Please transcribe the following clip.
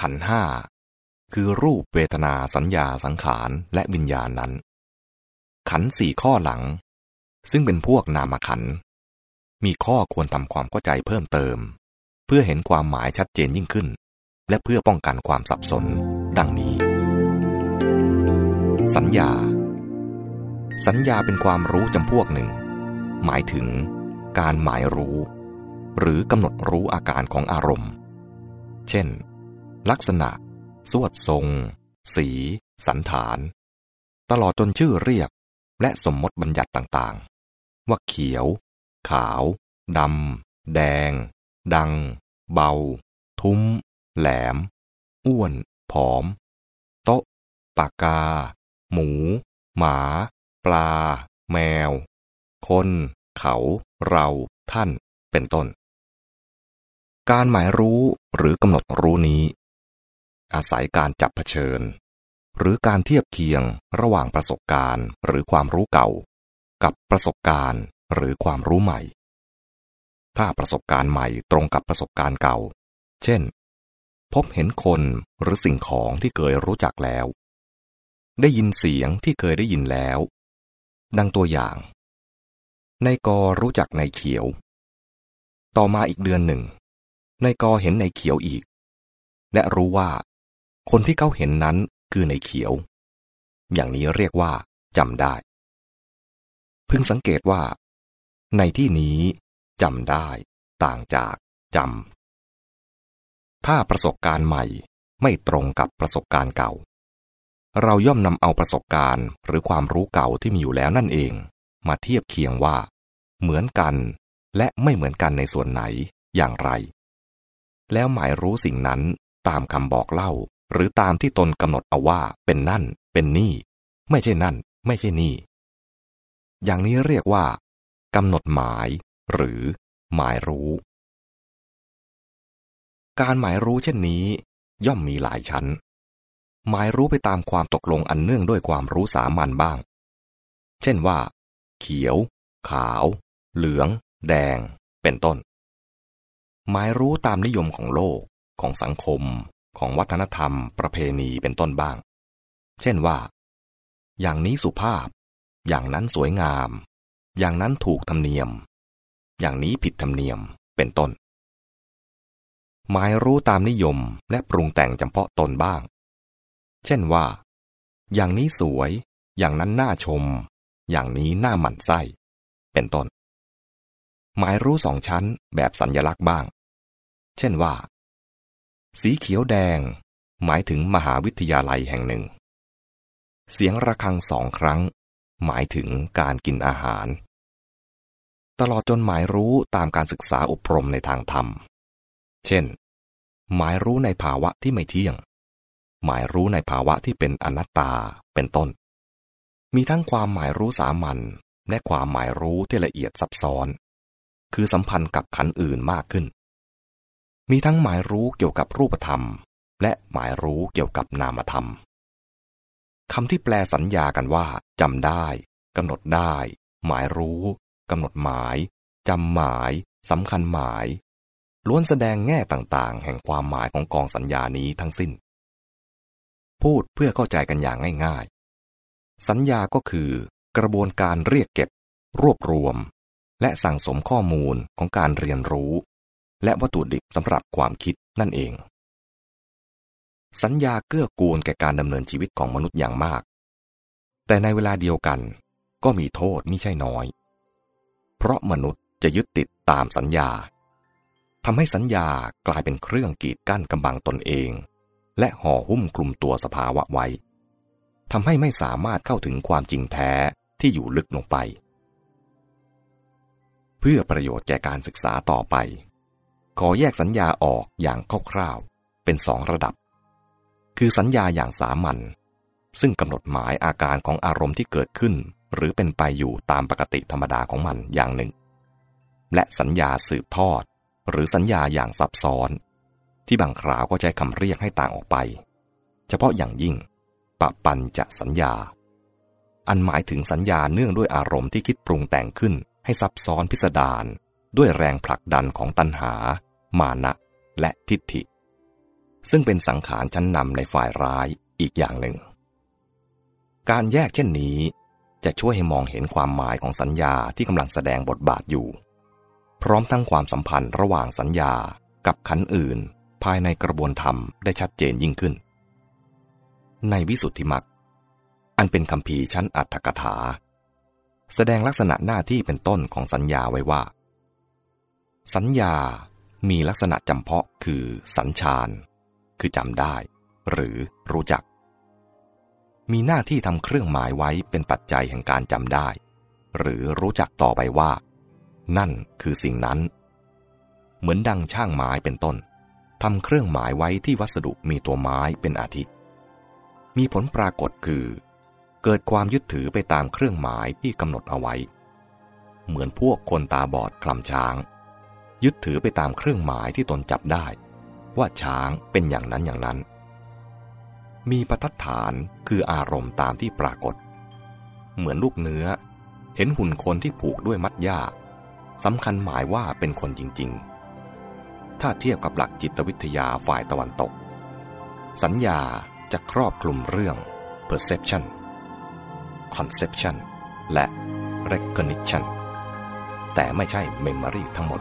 ขันห้าคือรูปเวทนาสัญญาสังขารและวิญญาณนั้น ขันสี่ข้อหลัง ซึ่งเป็นพวกนามขัน มีข้อควรทำความเข้าใจเพิ่มเติม เพื่อเห็นความหมายชัดเจนยิ่งขึ้น และเพื่อป้องกันความสับสน ดังนี้ สัญญา สัญญาเป็นความรู้จำพวกหนึ่ง หมายถึงการหมายรู้ หรือกำหนดรู้อาการของอารมณ์ เช่น ลักษณะ สวดทรง สี สันฐาน ตลอดจนชื่อเรียก และสมมติบัญญัติต่างๆ ว่าเขียว ขาว ดำ แดง ดัง เบา ทุ้ม แหลม อ้วน ผอม โต๊ะ ปากกา หมู หมา ปลา แมว คน เขา เรา ท่าน เป็นต้นการหมายรู้หรือกำหนดรู้นี้ อาศัยการจับเผชิญ หรือการเทียบเคียงระหว่างประสบการณ์หรือความรู้เก่า กับประสบการณ์หรือความรู้ใหม่ ถ้าประสบการณ์ใหม่ตรงกับประสบการณ์เก่า เช่น พบเห็นคนหรือสิ่งของที่เคยรู้จักแล้ว ได้ยินเสียงที่เคยได้ยินแล้ว ดังตัวอย่าง นายกอรู้จักนายเขียว ต่อมาอีกเดือนหนึ่งนายกอเห็นนายเขียวอีก และรู้ว่า คนที่เขาเห็นนั้นคือในเขียว อย่างนี้เรียกว่าจำได้ พึงสังเกตว่า ในที่นี้จำได้ ต่างจากจำถ้าประสบการณ์ใหม่ไม่ตรงกับประสบการณ์เก่า เราย่อมนำเอาประสบการณ์หรือความรู้เก่าที่มีอยู่แล้วนั่นเอง มาเทียบเคียงว่า เหมือนกันและไม่เหมือนกันในส่วนไหนอย่างไร แล้วหมายรู้สิ่งนั้นตามคำบอกเล่า หรือตามที่ตนกำหนดเอาว่าเป็นนั่น เป็นนี่ ไม่ใช่นั่น ไม่ใช่นี่ อย่างนี้เรียกว่ากำหนดหมาย หรือ หมายรู้ การหมายรู้เช่นนี้ ย่อมมีหลายชั้น หมายรู้ไปตามความตกลงอันเนื่องด้วยความรู้สามัญบ้าง เช่นว่า เขียว ขาว เหลือง แดง เป็นต้น หมายรู้ตามนิยมของโลกของสังคม ของวัฒนธรรมประเพณีเป็นต้นบ้าง เช่นว่า อย่างนี้สุภาพ อย่างนั้นสวยงาม อย่างนั้นถูกธรรมเนียม อย่างนี้ผิดธรรมเนียมเป็นต้น หมายรู้ตามนิยมและปรุงแต่งจำเพาะตนบ้าง เช่นว่า อย่างนี้สวย อย่างนั้นน่าชม อย่างนี้น้าหมั่นไส้ เป็นต้นหมายรู้สองชั้นแบบสัญญลักษณ์บ้าง เช่นว่า สีเขียวแดง หมายถึงมหาวิทยาลัยแห่งหนึ่ง เสียงระฆังสองครั้ง หมายถึงการกินอาหาร ตลอดจนหมายรู้ตามการศึกษาอบรมในทางธรรม เช่น หมายรู้ในภาวะที่ไม่เที่ยง หมายรู้ในภาวะที่เป็นอนัตตาเป็นต้น มีทั้งความหมายรู้สามัญและความหมายรู้ที่ละเอียดซับซ้อน คือสัมพันธ์กับขันอื่นมากขึ้น มีทั้งหมายรู้เกี่ยวกับรูปธรรม และหมายรู้เกี่ยวกับนามธรรมคำที่แปลสัญญากันว่าจำได้กำหนดได้ หมายรู้กำหนดหมายจำหมายสำคัญหมาย ล้วนแสดงแง่ต่างๆ แห่งความหมายของกองสัญญานี้ทั้งสิ้น พูดเพื่อเข้าใจกันอย่างง่ายๆ สัญญาก็คือกระบวนการเรียกเก็บ รวบรวม และสั่งสมข้อมูลของการเรียนรู้ และวัตถุดิบสำหรับความคิดนั่นเอง สัญญาเกื้อกูลแก่การดำเนินชีวิตของมนุษย์อย่างมาก แต่ในเวลาเดียวกันก็มีโทษมิใช่น้อย เพราะมนุษย์จะยึดติดตามสัญญาทำให้สัญญากลายเป็นเครื่องกีดกั้นกำบังตนเอง และห่อหุ้มกลุ่มตัวสภาวะไว้ทำให้ไม่สามารถเข้าถึงความจริงแท้ที่อยู่ลึกลงไป เพื่อประโยชน์แก่การศึกษาต่อไป ขอแยกสัญญาออกอย่างคร่าวๆ เป็นสองระดับ คือสัญญาอย่างสามัญ ซึ่งกำหนดหมายอาการของอารมณ์ที่เกิดขึ้น หรือเป็นไปอยู่ตามปกติธรรมดาของมันอย่างหนึ่ง และสัญญาสืบทอด หรือสัญญาอย่างซับซ้อน ที่บางคราวก็ใช้คำเรียกให้ต่างออกไป เฉพาะอย่างยิ่ง ปะปันจะสัญญา อันหมายถึงสัญญาเนื่องด้วยอารมณ์ที่คิดปรุงแต่งขึ้นให้ซับซ้อนพิสดารด้วยแรงผลักดันของตัณหา มานะ และทิฏฐิ ซึ่งเป็นสังขารชั้นนำในฝ่ายร้ายอีกอย่างหนึ่ง การแยกเช่นนี้ จะช่วยให้มองเห็นความหมายของสัญญาที่กำลังแสดงบทบาทอยู่ พร้อมทั้งความสัมพันธ์ระหว่างสัญญากับขันอื่น ภายในกระบวนธรรมได้ชัดเจนยิ่งขึ้น ในวิสุทธิมักอันเป็นคำพีชั้นอัตถกถา แสดงลักษณะหน้าที่เป็นต้นของสัญญาไว้ว่า สัญญา มีลักษณะจำเพาะคือสัญชานคือจำได้ หรือรู้จัก มีหน้าที่ทำเครื่องหมายไว้เป็นปัจจัยแห่งการจำได้ หรือรู้จักต่อไปว่า นั่นคือสิ่งนั้น เหมือนดังช่างไม้เป็นต้นทำเครื่องหมายไว้ที่วัสดุมีตัวไม้เป็นอาทิ มีผลปรากฏคือ เกิดความยึดถือไปตามเครื่องหมายที่กำหนดเอาไว้ เหมือนพวกคนตาบอดคลำช้าง ยึดถือไปตามเครื่องหมายที่ตนจับได้ ว่าช้างเป็นอย่างนั้นอย่างนั้น มีประทัดฐานคืออารมณ์ตามที่ปรากฏ เหมือนลูกเนื้อ เห็นหุ่นคนที่ผูกด้วยมัดหญ้าสำคัญหมายว่าเป็นคนจริง ๆ ถ้าเทียบกับหลักจิตวิทยาฝ่ายตะวันตก สัญญาจะครอบคลุมเรื่อง perception conception และ recognition แต่ไม่ใช่ memory ทั้งหมด